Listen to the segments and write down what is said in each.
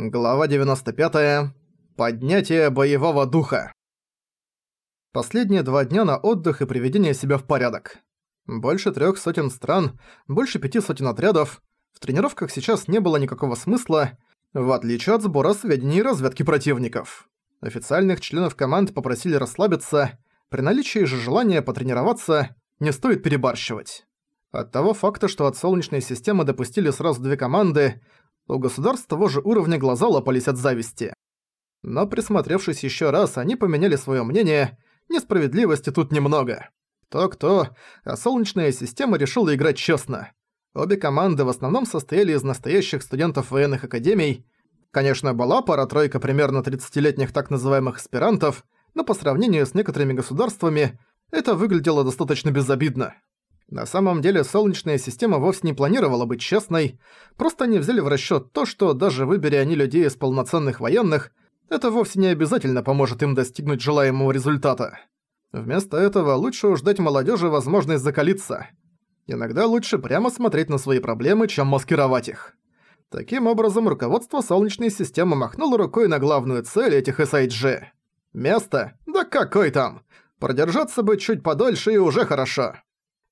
Глава 95. Поднятие боевого духа. Последние два дня на отдых и приведение себя в порядок. Больше трех сотен стран, больше пяти сотен отрядов. В тренировках сейчас не было никакого смысла, в отличие от сбора сведений и разведки противников. Официальных членов команд попросили расслабиться, при наличии же желания потренироваться не стоит перебарщивать. От того факта, что от Солнечной системы допустили сразу две команды, у государств того же уровня глаза лопались от зависти. Но присмотревшись еще раз, они поменяли свое мнение, несправедливости тут немного. Кто-кто, а Солнечная система решила играть честно. Обе команды в основном состояли из настоящих студентов военных академий. Конечно, была пара-тройка примерно 30-летних так называемых аспирантов, но по сравнению с некоторыми государствами это выглядело достаточно безобидно. На самом деле Солнечная система вовсе не планировала быть честной, просто они взяли в расчёт то, что даже выберя они людей из полноценных военных, это вовсе не обязательно поможет им достигнуть желаемого результата. Вместо этого лучше уж дать молодежи возможность закалиться. Иногда лучше прямо смотреть на свои проблемы, чем маскировать их. Таким образом, руководство Солнечной системы махнуло рукой на главную цель этих SIG. Место? Да какой там? Продержаться бы чуть подольше и уже хорошо.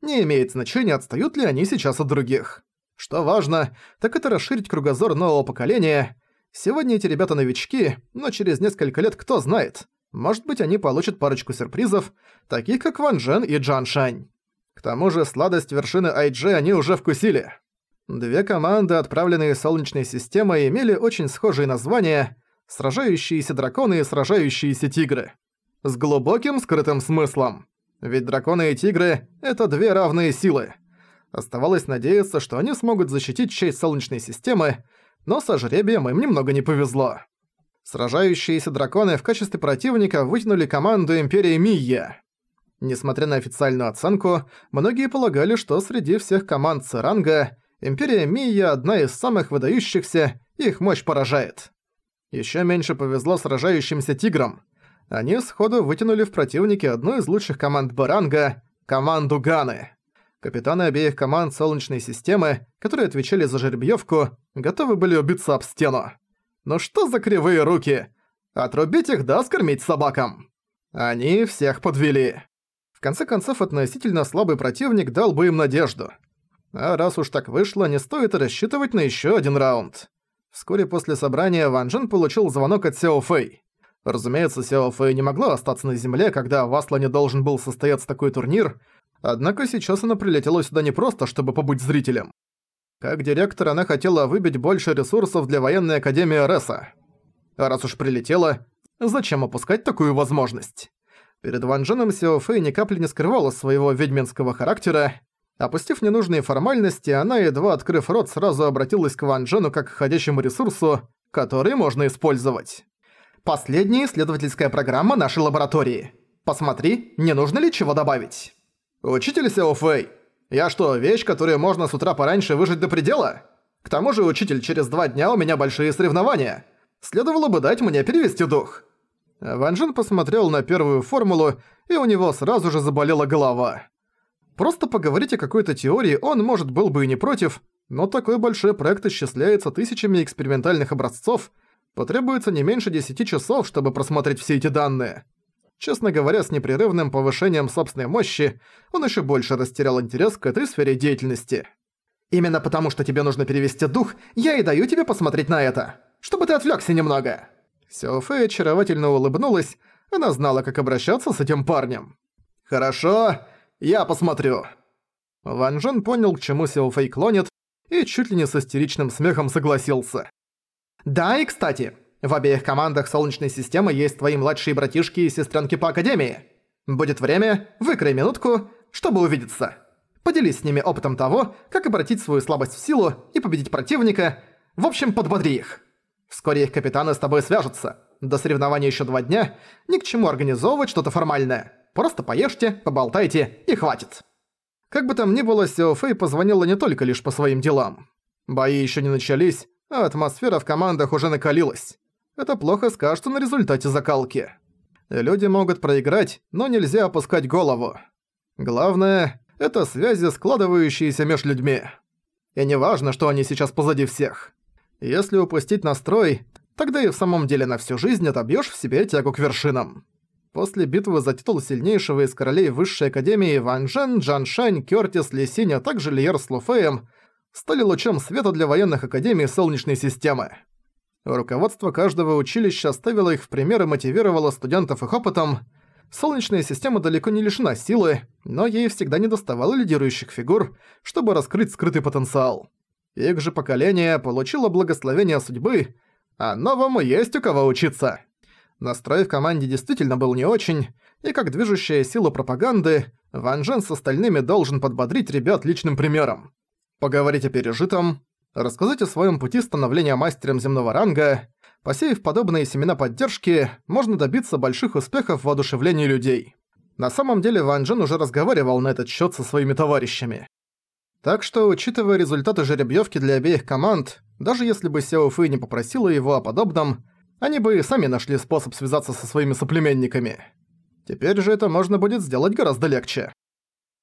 Не имеет значения, отстают ли они сейчас от других. Что важно, так это расширить кругозор нового поколения. Сегодня эти ребята новички, но через несколько лет кто знает. Может быть, они получат парочку сюрпризов, таких как Ван Джен и Джан Шань. К тому же сладость вершины IG они уже вкусили. Две команды, отправленные Солнечной системой, имели очень схожие названия «Сражающиеся драконы» и «Сражающиеся тигры». С глубоким скрытым смыслом. Ведь драконы и тигры — это две равные силы. Оставалось надеяться, что они смогут защитить честь Солнечной системы, но со жребием им немного не повезло. Сражающиеся драконы в качестве противника вытянули команду Империи Мия. Несмотря на официальную оценку, многие полагали, что среди всех команд Церанга Империя Мия одна из самых выдающихся, их мощь поражает. Ещё меньше повезло сражающимся тиграм — они сходу вытянули в противнике одну из лучших команд Баранга – команду Ганы. Капитаны обеих команд Солнечной системы, которые отвечали за жеребьевку, готовы были убиться об стену. Ну что за кривые руки? Отрубить их да скормить собакам. Они всех подвели. В конце концов, относительно слабый противник дал бы им надежду. А раз уж так вышло, не стоит рассчитывать на еще один раунд. Вскоре после собрания Ван Джен получил звонок от Сяо Фэй. Разумеется, Сяо Фэй не могла остаться на земле, когда в Аслане должен был состояться такой турнир, однако сейчас она прилетела сюда не просто, чтобы побыть зрителем. Как директор она хотела выбить больше ресурсов для военной академии Реса. А раз уж прилетела, зачем опускать такую возможность? Перед Ван Дженом Сяо Фэй ни капли не скрывала своего ведьминского характера. Опустив ненужные формальности, она, едва открыв рот, сразу обратилась к Ван Джену как к ходящему ресурсу, который можно использовать. Последняя исследовательская программа нашей лаборатории. Посмотри, не нужно ли чего добавить. Учитель Сяо Фэй, я что, вещь, которую можно с утра пораньше выжить до предела? К тому же, учитель, через два дня у меня большие соревнования. Следовало бы дать мне перевести дух. Ван Джин посмотрел на первую формулу, и у него сразу же заболела голова. Просто поговорить о какой-то теории он, может, был бы и не против, но такой большой проект исчисляется тысячами экспериментальных образцов – Потребуется не меньше 10 часов, чтобы просмотреть все эти данные. Честно говоря, с непрерывным повышением собственной мощи он еще больше растерял интерес к этой сфере деятельности. «Именно потому, что тебе нужно перевести дух, я и даю тебе посмотреть на это, чтобы ты отвлекся немного». Сяо Фэй очаровательно улыбнулась, она знала, как обращаться с этим парнем. «Хорошо, я посмотрю». Ван Джен понял, к чему Сяо Фэй клонит, и чуть ли не с истеричным смехом согласился. Да, и кстати, в обеих командах Солнечной системы есть твои младшие братишки и сестренки по Академии. Будет время, выкрой минутку, чтобы увидеться. Поделись с ними опытом того, как обратить свою слабость в силу и победить противника. В общем, подбодри их. Вскоре их капитаны с тобой свяжутся. До соревнования еще два дня. Ни к чему организовывать что-то формальное. Просто поешьте, поболтайте и хватит. Как бы там ни было, Сео Фэй позвонила не только лишь по своим делам. Бои еще не начались, а атмосфера в командах уже накалилась. Это плохо скажется на результате закалки. Люди могут проиграть, но нельзя опускать голову. Главное – это связи, складывающиеся между людьми. И не важно, что они сейчас позади всех. Если упустить настрой, Тогда и в самом деле на всю жизнь отобьёшь в себе тягу к вершинам. После битвы за титул сильнейшего из королей Высшей Академии Ван Джен, Джан Шань, Кёртис, Лисинь, а также Лиер с Луфеем стали лучом света для военных академий Солнечной системы. Руководство каждого училища ставило их в пример и мотивировало студентов их опытом. Солнечная система далеко не лишена силы, но ей всегда недоставало лидирующих фигур, чтобы раскрыть скрытый потенциал. Их же поколение получило благословение судьбы, а новому есть у кого учиться. Настрой в команде действительно был не очень, и как движущая сила пропаганды, Ван Джен с остальными должен подбодрить ребят личным примером. Поговорить о пережитом, рассказать о своем пути становления мастером земного ранга, посеяв подобные семена поддержки, можно добиться больших успехов в воодушевлении людей. На самом деле Ван Джен уже разговаривал на этот счет со своими товарищами. Так что, учитывая результаты жеребьевки для обеих команд, даже если бы Сяо Фэй не попросила его о подобном, они бы и сами нашли способ связаться со своими соплеменниками. Теперь же это можно будет сделать гораздо легче.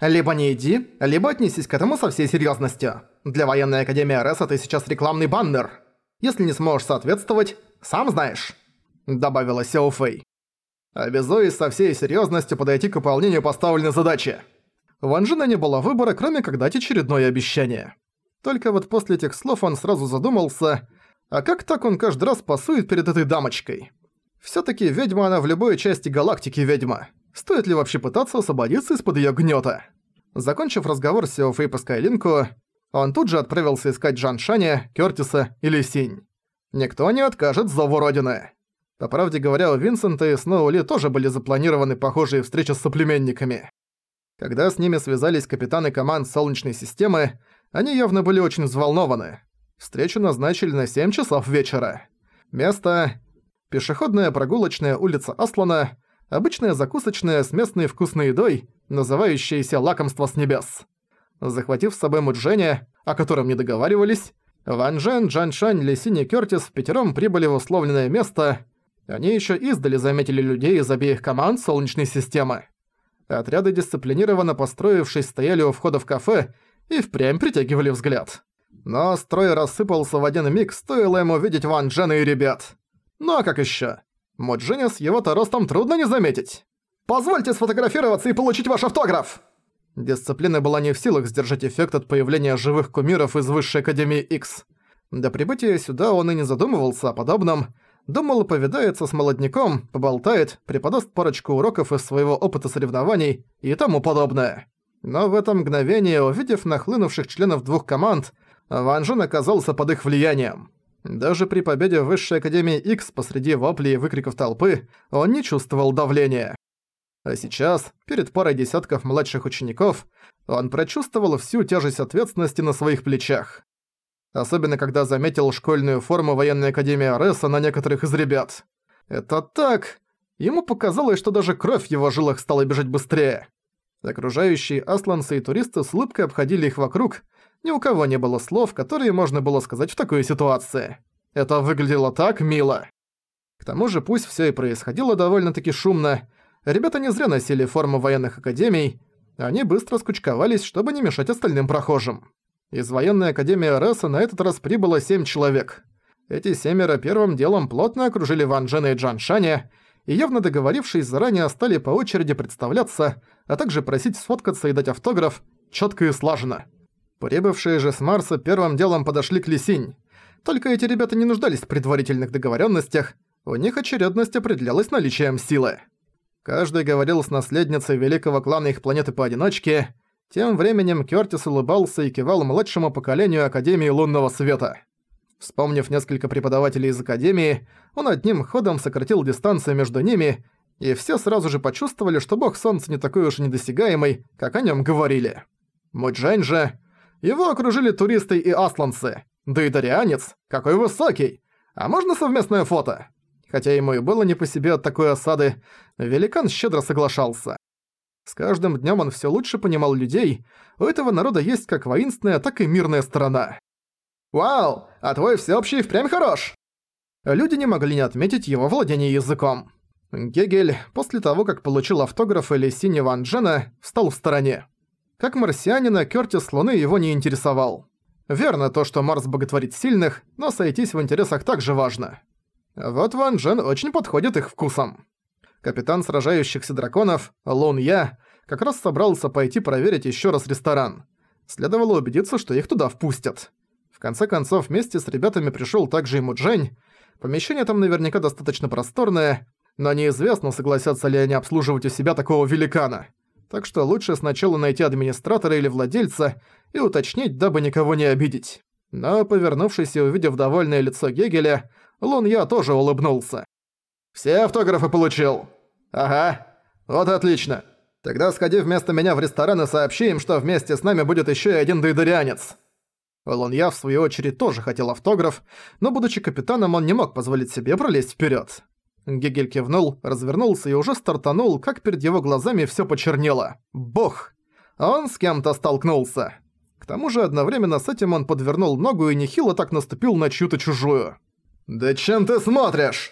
Либо не иди, либо отнесись к этому со всей серьёзностью. Для военной академии РС это сейчас рекламный баннер. Если не сможешь соответствовать, сам знаешь», — добавила Сяо Фэй. «Обязуюсь со всей серьёзностью подойти к выполнению поставленной задачи». Ван Джена не было выбора, кроме как дать очередное обещание. Только вот после этих слов он сразу задумался, а как так он каждый раз пасует перед этой дамочкой? Всё-таки ведьма она в любой части галактики ведьма. Стоит ли вообще пытаться освободиться из-под её гнёта? Закончив разговор с Сеофей по Скайлинку, он тут же отправился искать Джан Шаня, Кёртиса или Синь. Никто не откажет зову Родины. По правде говоря, у Винсента и Сноули тоже были запланированы похожие встречи с соплеменниками. Когда с ними связались капитаны команд Солнечной системы, они явно были очень взволнованы. Встречу назначили на 7 часов вечера. Место – пешеходная прогулочная улица Аслана, обычная закусочная с местной вкусной едой, называющаяся «Лакомство с небес». Захватив с собой Мудженя, о котором не договаривались, Ван Джен, Джан Шань, Лисинь и Кёртис в пятером прибыли в условленное место. Они еще издали заметили людей из обеих команд Солнечной системы. Отряды, дисциплинированно построившись, стояли у входа в кафе и впрямь притягивали взгляд. Но строй рассыпался в один миг, стоило ему видеть Ван Джена и ребят. Ну а как ещё? Моджиня с его-то ростом трудно не заметить. «Позвольте сфотографироваться и получить ваш автограф!» Дисциплина была не в силах сдержать эффект от появления живых кумиров из Высшей Академии X. До прибытия сюда он и не задумывался о подобном. Думал, повидается с молодняком, поболтает, преподаст парочку уроков из своего опыта соревнований и тому подобное. Но в это мгновение, увидев нахлынувших членов двух команд, Ван Жен оказался под их влиянием. Даже при победе в Высшей Академии X посреди воплей и выкриков толпы он не чувствовал давления. А сейчас, перед парой десятков младших учеников, он прочувствовал всю тяжесть ответственности на своих плечах. Особенно когда заметил школьную форму военной академии Ареса на некоторых из ребят. Это так... Ему показалось, что даже кровь в его жилах стала бежать быстрее. Окружающие асланцы и туристы с улыбкой обходили их вокруг, ни у кого не было слов, которые можно было сказать в такой ситуации. Это выглядело так мило. К тому же, пусть всё и происходило довольно-таки шумно, ребята не зря носили форму военных академий, они быстро скучковались, чтобы не мешать остальным прохожим. Из военной академии Ареса на этот раз прибыло семь человек. Эти семеро первым делом плотно окружили Ван Джена и Джан Шаня, и явно договорившись заранее стали по очереди представляться, а также просить сфоткаться и дать автограф, чётко и слаженно. Прибывшие же с Марса первым делом подошли к Лисинь. Только эти ребята не нуждались в предварительных договоренностях, у них очередность определялась наличием силы. Каждый говорил с наследницей великого клана их планеты поодиночке. Тем временем Кёртис улыбался и кивал младшему поколению Академии Лунного Света. Вспомнив несколько преподавателей из Академии, он одним ходом сократил дистанцию между ними, и все сразу же почувствовали, что бог Солнца не такой уж недосягаемый, как о нем говорили. Муджань же его окружили туристы и асланцы. Да и дарианец, какой высокий! А можно совместное фото? Хотя ему и было не по себе от такой осады, великан щедро соглашался. С каждым днем он все лучше понимал людей, у этого народа есть как воинственная, так и мирная сторона. «Вау, а твой всеобщий впрямь хорош!» Люди не могли не отметить его владение языком. Гегель, после того, как получил автограф или синего Ван Джена, встал в стороне. Как марсианина, Кёртис Луны его не интересовал. Верно то, что Марс боготворит сильных, но сойтись в интересах также важно. Вот Ван Джен очень подходит их вкусом. Капитан сражающихся драконов, Лун Я, как раз собрался пойти проверить еще раз ресторан. Следовало убедиться, что их туда впустят. В конце концов, вместе с ребятами пришел также и Муджень. Помещение там наверняка достаточно просторное, но неизвестно, согласятся ли они обслуживать у себя такого великана. Так что лучше сначала найти администратора или владельца и уточнить, дабы никого не обидеть. Но, повернувшись и увидев довольное лицо Гегеля, Лун Я тоже улыбнулся. «Все автографы получил?» «Ага. Вот отлично. Тогда сходи вместо меня в ресторан и сообщи им, что вместе с нами будет еще и один дейдерианец». Лунья, в свою очередь, тоже хотел автограф, но, будучи капитаном, он не мог позволить себе пролезть вперед. Гегель кивнул, развернулся и уже стартанул, как перед его глазами все почернело. Бог! Он с кем-то столкнулся. К тому же одновременно с этим он подвернул ногу и нехило так наступил на чью-то чужую. «Да чем ты смотришь?»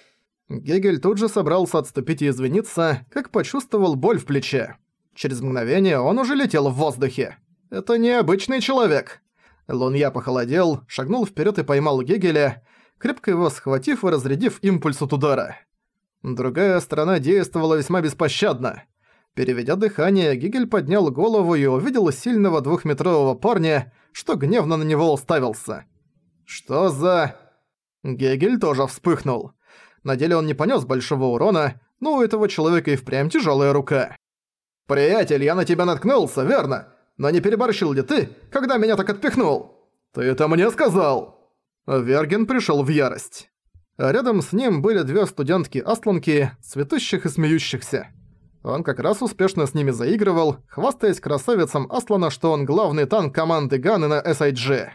Гегель тут же собрался отступить и извиниться, как почувствовал боль в плече. Через мгновение он уже летел в воздухе. Это необычный человек. Лунья похолодел, шагнул вперед и поймал Гегеля, крепко его схватив и разрядив импульс от удара. Другая сторона действовала весьма беспощадно. Переведя дыхание, Гегель поднял голову и увидел сильного двухметрового парня, что гневно на него уставился. «Что за...» Гегель тоже вспыхнул. На деле он не понес большого урона, но у этого человека и впрямь тяжелая рука. «Приятель, я на тебя наткнулся, верно? Но не переборщил ли ты, когда меня так отпихнул?» «Ты это мне сказал!» Верген пришел в ярость. А рядом с ним были две студентки-асланки, цветущих и смеющихся. Он как раз успешно с ними заигрывал, хвастаясь красавицам Аслана, что он главный танк команды Ганы на SIG.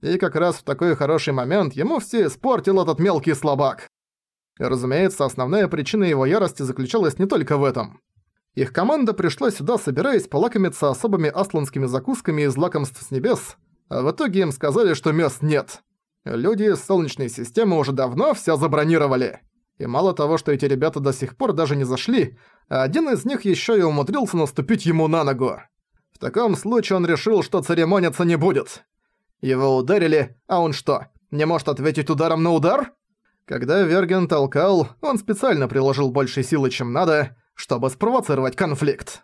И как раз в такой хороший момент ему все испортил этот мелкий слабак. Разумеется, основная причина его ярости заключалась не только в этом. Их команда пришла сюда, собираясь полакомиться особыми асланскими закусками из лакомств с небес, а в итоге им сказали, что мест нет. Люди из Солнечной системы уже давно всё забронировали. И мало того, что эти ребята до сих пор даже не зашли, один из них ещё и умудрился наступить ему на ногу. В таком случае он решил, что церемониться не будет. Его ударили, а он что, не может ответить ударом на удар? Когда Верген толкал, он специально приложил больше силы, чем надо, чтобы спровоцировать конфликт.